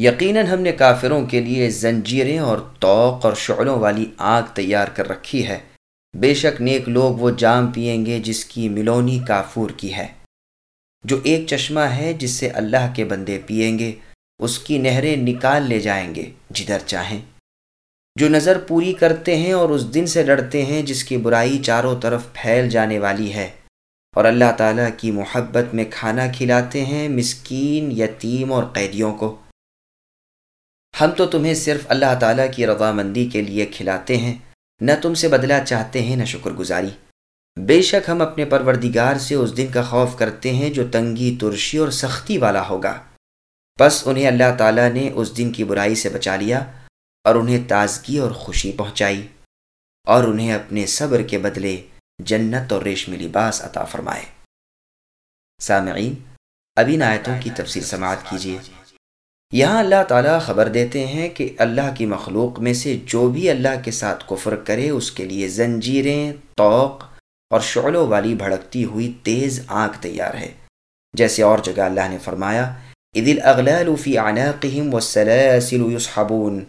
یقیناً ہم نے کافروں کے لیے زنجیریں اور توق اور شعلوں والی آگ تیار کر رکھی ہے۔ بے شک نیک لوگ وہ جام پئیں گے جس کی ملونی کافور کی ہے۔ جو ایک چشمہ ہے جس سے اللہ کے بندے پئیں گے، اس کی نہریں نکال لے جائیں گے جدھر چاہیں۔ جو نظر پوری کرتے ہیں اور اس دن سے ڈرتے ہیں جس کی برائی چاروں طرف پھیل جانے والی ہے۔ اور اللہ تعالیٰ کی محبت میں کھانا کھلاتے ہیں مسکین یتیم اور قیدیوں کو۔ ہم تو تمہیں صرف اللہ تعالیٰ کی رضامندی کے لیے کھلاتے ہیں، نہ تم سے بدلہ چاہتے ہیں، نہ شکر گزاری۔ بے شک ہم اپنے پروردگار سے اس دن کا خوف کرتے ہیں جو تنگی، ترشی اور سختی والا ہوگا۔ بس انہیں اللہ تعالیٰ نے اس دن کی برائی سے بچا لیا اور انہیں تازگی اور خوشی پہنچائی اور انہیں اپنے صبر کے بدلے جنت اور ریشمی لباس عطا فرمائے۔ سامعین، ابھی آیتوں کی تفصیل سماعت کیجیے۔ یہاں اللہ تعالیٰ خبر دیتے ہیں کہ اللہ کی مخلوق میں سے جو بھی اللہ کے ساتھ کفر کرے، اس کے لیے زنجیریں توق اور شعلوں والی بھڑکتی ہوئی تیز آنکھ تیار ہے۔ جیسے اور جگہ اللہ نے فرمایا عدل اغلال فی عناقہم والسلاسل یسحبون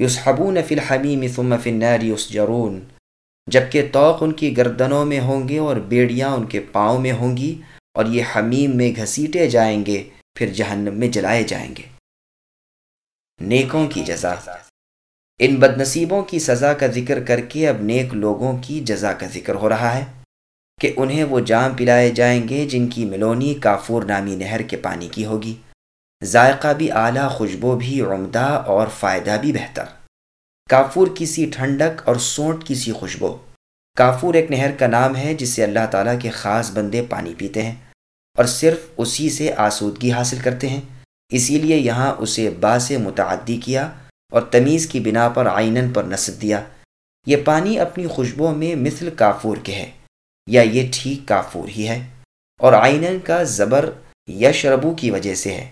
یسحبون فی الحمیم ثم فی النار یسجرون جبکہ توق ان کی گردنوں میں ہوں گے اور بیڑیاں ان کے پاؤں میں ہوں گی، اور یہ حمیم میں گھسیٹے جائیں گے، پھر جہنم میں جلائے جائیں گے۔ نیکوں کی جزا۔ ان بد نصیبوں کی سزا کا ذکر کر کے اب نیک لوگوں کی جزا کا ذکر ہو رہا ہے کہ انہیں وہ جام پلائے جائیں گے جن کی ملونی کافور نامی نہر کے پانی کی ہوگی۔ ذائقہ بھی اعلیٰ، خوشبو بھی عمدہ اور فائدہ بھی بہتر۔ کافور کی سی ٹھنڈک اور سونٹ کی سی خوشبو۔ کافور ایک نہر کا نام ہے جس سے اللہ تعالیٰ کے خاص بندے پانی پیتے ہیں اور صرف اسی سے آسودگی حاصل کرتے ہیں۔ اسی لیے یہاں اسے با سے متعدی کیا اور تمیز کی بنا پر آئینن پر نصب دیا۔ یہ پانی اپنی خوشبو میں مثل کافور کے ہے یا یہ ٹھیک کافور ہی ہے اور آئینن کا زبر یشربو کی وجہ سے ہے۔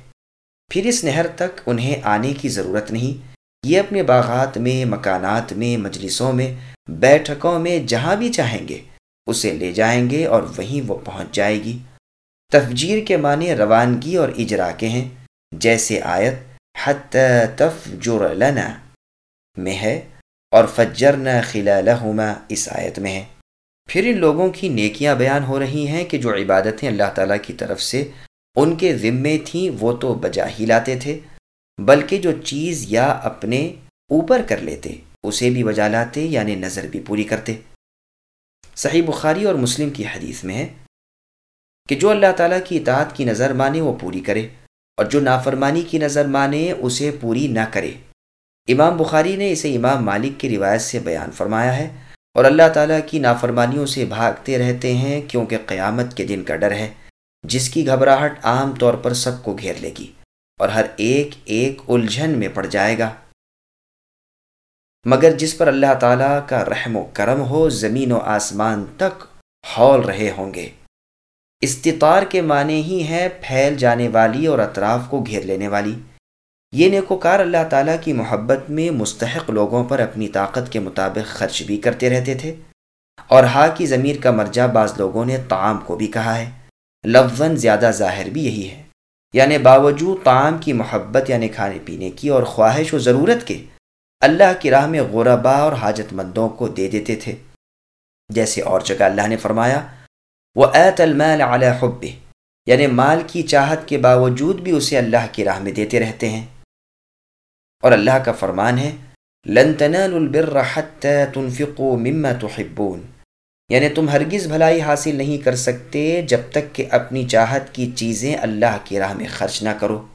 پھر اس نہر تک انہیں آنے کی ضرورت نہیں۔ یہ اپنے باغات میں، مکانات میں، مجلسوں میں، بیٹھکوں میں جہاں بھی چاہیں گے، اسے لے جائیں گے اور وہیں وہ پہنچ جائے گی۔ تفجیر کے معنی روانگی اور اجرا کے ہیں۔ جیسے آیت حت تفجر لنا میں ہے اور فجرنا خلالہما اس آیت میں ہے۔ پھر ان لوگوں کی نیکیاں بیان ہو رہی ہیں کہ جو عبادتیں اللہ تعالیٰ کی طرف سے ان کے ذمے تھیں، وہ تو بجا ہی لاتے تھے، بلکہ جو چیز یا اپنے اوپر کر لیتے، اسے بھی بجا لاتے یعنی نظر بھی پوری کرتے۔ صحیح بخاری اور مسلم کی حدیث میں ہے کہ جو اللہ تعالیٰ کی اطاعت کی نظر مانے، وہ پوری کرے۔ اور جو نافرمانی کی نظر مانے اسے پوری نہ کرے۔ امام بخاری نے اسے امام مالک کی روایت سے بیان فرمایا ہے اور اللہ تعالیٰ کی نافرمانیوں سے بھاگتے رہتے ہیں کیونکہ قیامت کے دن کا ڈر ہے، جس کی گھبراہٹ عام طور پر سب کو گھیر لے گی اور ہر ایک ایک الجھن میں پڑ جائے گا۔ مگر جس پر اللہ تعالیٰ کا رحم و کرم ہو، زمین و آسمان تک ہول رہے ہوں گے۔ استطار کے معنی ہی ہے پھیل جانے والی اور اطراف کو گھیر لینے والی۔ یہ نیکوکار اللہ تعالیٰ کی محبت میں مستحق لوگوں پر اپنی طاقت کے مطابق خرچ بھی کرتے رہتے تھے۔ اور ہا کی ضمیر کا مرجع بعض لوگوں نے تعام کو بھی کہا ہے۔ لفظ زیادہ ظاہر بھی یہی ہے۔ یعنی باوجود طعام کی محبت یعنی کھانے پینے کی اور خواہش و ضرورت کے اللہ کی راہ میں غربا اور حاجت مندوں کو دے دیتے تھے۔ جیسے اور جگہ اللہ نے فرمایا وہ ایت المال علیہ حب یعنی مال کی چاہت کے باوجود بھی اسے اللہ کی راہ میں دیتے رہتے ہیں۔ اور اللہ کا فرمان ہے، لن تنالوا البر حتى تنفقوا مما تحبون۔ یعنی تم ہرگز بھلائی حاصل نہیں کر سکتے جب تک کہ اپنی چاہت کی چیزیں اللہ کی راہ میں خرچ نہ کرو۔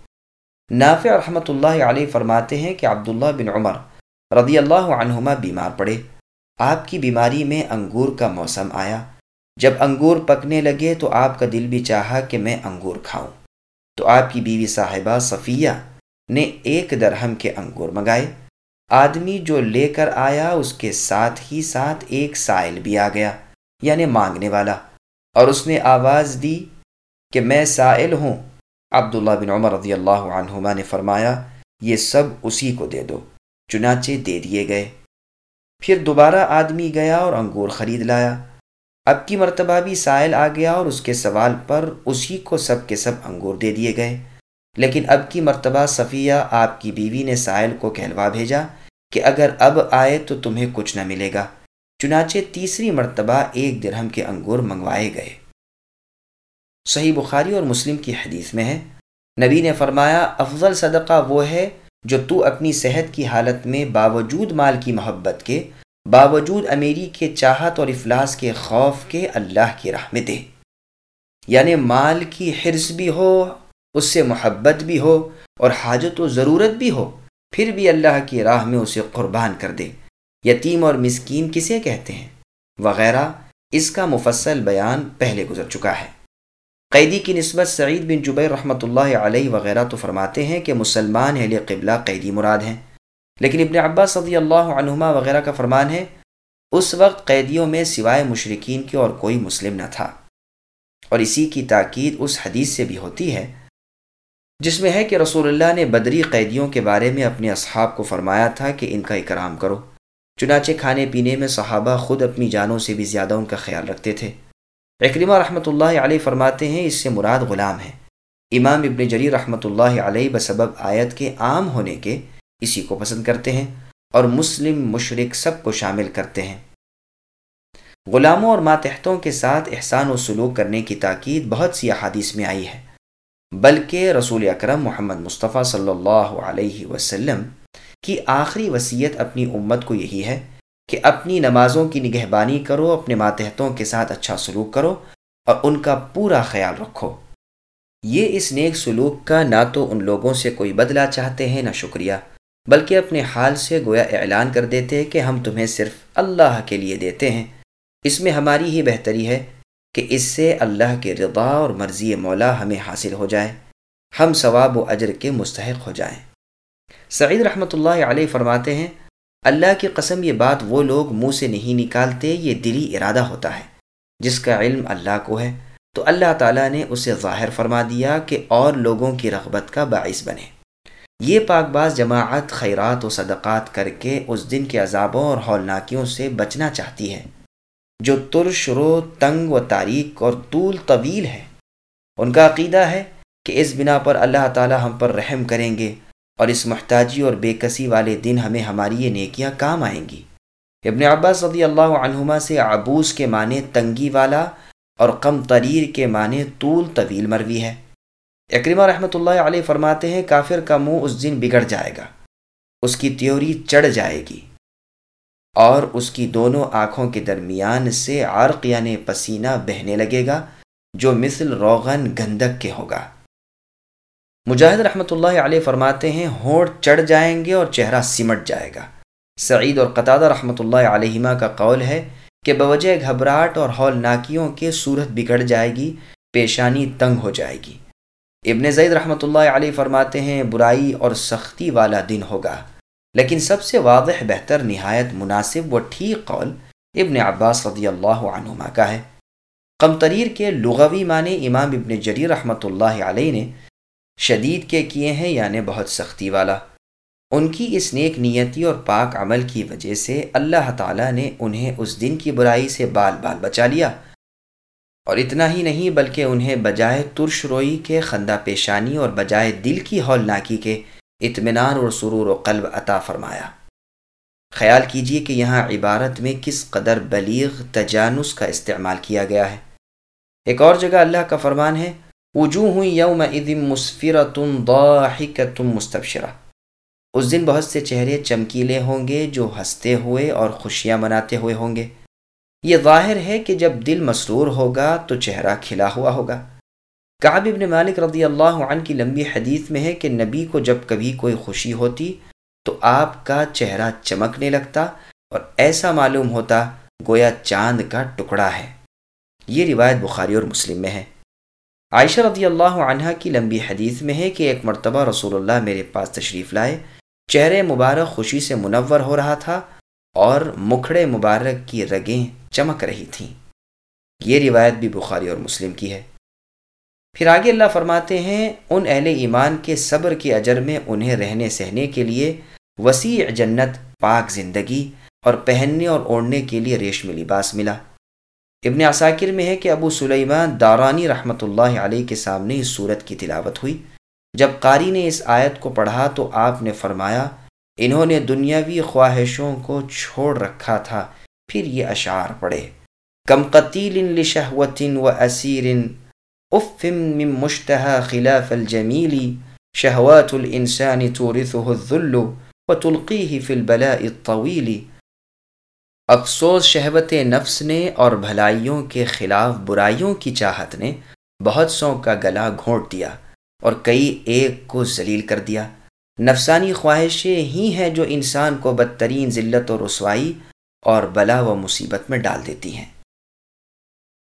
نافع رحمۃ اللہ علیہ فرماتے ہیں کہ عبداللہ بن عمر رضی اللہ عنہما بیمار پڑے۔ آپ کی بیماری میں انگور کا موسم آیا۔ جب انگور پکنے لگے تو آپ کا دل بھی چاہا کہ میں انگور کھاؤں۔ تو آپ کی بیوی صاحبہ صفیہ نے ایک درہم کے انگور منگائے۔ آدمی جو لے کر آیا، اس کے ساتھ ہی ساتھ ایک سائل بھی آ گیا یعنی مانگنے والا۔ اور اس نے آواز دی کہ میں سائل ہوں۔ عبداللہ بن عمر رضی اللہ عنہما نے فرمایا، یہ سب اسی کو دے دو، چنانچہ دے دیے گئے۔ پھر دوبارہ آدمی گیا اور انگور خرید لایا۔ اب کی مرتبہ بھی سائل آ گیا اور اس کے سوال پر اسی کو سب کے سب انگور دے دیے گئے۔ لیکن اب کی مرتبہ صفیہ آپ کی بیوی نے سائل کو کہلوا بھیجا کہ اگر اب آئے تو تمہیں کچھ نہ ملے گا۔ چنانچہ تیسری مرتبہ ایک درہم کے انگور منگوائے گئے۔ صحیح بخاری اور مسلم کی حدیث میں ہے۔ نبی نے فرمایا، افضل صدقہ وہ ہے جو تو اپنی صحت کی حالت میں باوجود مال کی محبت کے باوجود امیری کے چاہت اور افلاس کے خوف کے اللہ کی راہ میں یعنی مال کی حرص بھی ہو، اس سے محبت بھی ہو اور حاجت و ضرورت بھی ہو، پھر بھی اللہ کی راہ میں اسے قربان کر دے۔ یتیم اور مسکین کسے کہتے ہیں؟ وغیرہ، اس کا مفصل بیان پہلے گزر چکا ہے۔ قیدی کی نسبت سعید بن جبیر رحمۃ اللہ علیہ وغیرہ تو فرماتے ہیں کہ مسلمان اہل قبلہ قیدی مراد ہیں۔ لیکن ابن عباس صدی اللہ عنہما وغیرہ کا فرمان ہے، اس وقت قیدیوں میں سوائے مشرقین کے اور کوئی مسلم نہ تھا۔ اور اسی کی تاکید اس حدیث سے بھی ہوتی ہے، جس میں ہے کہ رسول اللہ نے بدری قیدیوں کے بارے میں اپنے اصحاب کو فرمایا تھا کہ ان کا اکرام کرو۔ چنانچہ کھانے پینے میں صحابہ خود اپنی جانوں سے بھی زیادہ ان کا خیال رکھتے تھے۔ اکریمہ رحمۃ اللہ علیہ فرماتے ہیں، اس سے مراد غلام ہے۔ امام ابن جری رحمۃ اللہ علیہ بسبب آیت کے عام ہونے کے اسی کو پسند کرتے ہیں اور مسلم مشرق سب کو شامل کرتے ہیں۔ غلاموں اور ماتحتوں کے ساتھ احسان و سلوک کرنے کی تاکید بہت سی احادیث میں آئی ہے۔ بلکہ رسول اکرم محمد مصطفیٰ صلی اللہ علیہ وسلم کی آخری وصیت اپنی امت کو یہی ہے کہ اپنی نمازوں کی نگہبانی کرو، اپنے ماتحتوں کے ساتھ اچھا سلوک کرو اور ان کا پورا خیال رکھو۔ یہ اس نیک سلوک کا نہ تو ان لوگوں سے کوئی بدلہ چاہتے ہیں، نہ شکریہ۔ بلکہ اپنے حال سے گویا اعلان کر دیتے کہ ہم تمہیں صرف اللہ کے لیے دیتے ہیں۔ اس میں ہماری ہی بہتری ہے کہ اس سے اللہ کے رضا اور مرضی مولا ہمیں حاصل ہو جائے، ہم ثواب و اجر کے مستحق ہو جائیں۔ سعید رحمۃ اللہ علیہ فرماتے ہیں، اللہ کی قسم یہ بات وہ لوگ منہ سے نہیں نکالتے، یہ دلی ارادہ ہوتا ہے۔ جس کا علم اللہ کو ہے، تو اللہ تعالیٰ نے اسے ظاہر فرما دیا کہ اور لوگوں کی رغبت کا باعث بنے۔ یہ پاک باز جماعت خیرات و صدقات کر کے اس دن کے عذابوں اور ہولناکیوں سے بچنا چاہتی ہے، جو ترش رو تنگ و تاریک اور طول، طویل ہے۔ ان کا عقیدہ ہے کہ اس بنا پر اللہ تعالی ہم پر رحم کریں گے اور اس محتاجی اور بے کسی والے دن ہمیں ہماری یہ نیکیاں کام آئیں گی۔ ابن عباس رضی اللہ عنہما سے عبوس کے معنی تنگی والا اور کم تریر کے معنی طول، طویل مروی ہے۔ اکریمہ رحمۃ اللہ علیہ فرماتے ہیں، کافر کا منہ اس دن بگڑ جائے گا، اس کی تیوری چڑھ جائے گی۔ اور اس کی دونوں آنکھوں کے درمیان سے عرق یعنی پسینہ بہنے لگے گا، جو مثل روغن گندک کے ہوگا۔ مجاہد رحمۃ اللہ علیہ فرماتے ہیں، ہونٹ چڑھ جائیں گے اور چہرہ سمٹ جائے گا۔ سعید اور قطع رحمۃ اللہ علیہمہ کا قول ہے کہ بوجہ گھبراہٹ اور ہولناکیوں کے صورت بگڑ جائے گی، پیشانی تنگ ہو جائے گی۔ ابن زید رحمۃ اللہ علیہ فرماتے ہیں، برائی اور سختی والا دن ہوگا۔ لیکن سب سے واضح، بہتر، نہایت مناسب و ٹھیک قول ابن عباس رضی اللہ عنہما کا ہے۔ قمتریر کے لغوی معنی امام ابن جری رحمۃ اللہ علیہ نے شدید کے کیے ہیں یعنی بہت سختی والا۔ ان کی اس نیک نیتی اور پاک عمل کی وجہ سے اللہ تعالیٰ نے انہیں اس دن کی برائی سے بال بال بچا لیا۔ اور اتنا ہی نہیں بلکہ انہیں بجائے ترش روئی کے خندہ پیشانی اور بجائے دل کی ہولناکی کے اطمینان اور سرور و قلب عطا فرمایا۔ خیال کیجیے کہ یہاں عبارت میں کس قدر بلیغ تجانس کا استعمال کیا گیا ہے۔ ایک اور جگہ اللہ کا فرمان ہے، وجوہ یوم ادم مسفرتم ضاحکتم مستبشرہ اس دن بہت سے چہرے چمکیلے ہوں گے جو ہنستے ہوئے اور خوشیاں مناتے ہوئے ہوں گے۔ یہ ظاہر ہے کہ جب دل مسرور ہوگا تو چہرہ کھلا ہوا ہوگا۔ کعب ابن مالک رضی اللہ عنہ کی لمبی حدیث میں ہے کہ نبی کو جب کبھی کوئی خوشی ہوتی تو آپ کا چہرہ چمکنے لگتا اور ایسا معلوم ہوتا گویا چاند کا ٹکڑا ہے۔ یہ روایت بخاری اور مسلم میں ہے۔ عائشہ رضی اللہ عنہ کی لمبی حدیث میں ہے کہ ایک مرتبہ رسول اللہ میرے پاس تشریف لائے، چہرے مبارک خوشی سے منور ہو رہا تھا اور مکھڑے مبارک کی رگیں چمک رہی تھیں۔ یہ روایت بھی بخاری اور مسلم کی ہے۔ پھر آگے اللہ فرماتے ہیں، ان اہل ایمان کے صبر کے اجر میں انہیں رہنے سہنے کے لیے وسیع جنت، پاک زندگی اور پہننے اور اوڑھنے کے لیے ریشمی لباس ملا۔ ابن عساکر میں ہے کہ ابو سلیمان دارانی رحمۃ اللہ علیہ کے سامنے اس صورت کی تلاوت ہوئی۔ جب قاری نے اس آیت کو پڑھا تو آپ نے فرمایا، انہوں نے دنیاوی خواہشوں کو چھوڑ رکھا تھا۔ پھر یہ اشعار پڑھے۔ کم قتیل لشہوت و اسیر اف من مشتہا خلاف الجمیلی شہوات الانسان تورثه الذل وتلقیه فی البلاء الطویلی افسوس شہوت نفس نے اور بھلائیوں کے خلاف برائیوں کی چاہت نے بہت سو کا گلا گھونٹ دیا اور کئی ایک کو ذلیل کر دیا۔ نفسانی خواہشیں ہی ہیں جو انسان کو بدترین ذلت و رسوائی اور بلا و مصیبت میں ڈال دیتی ہیں۔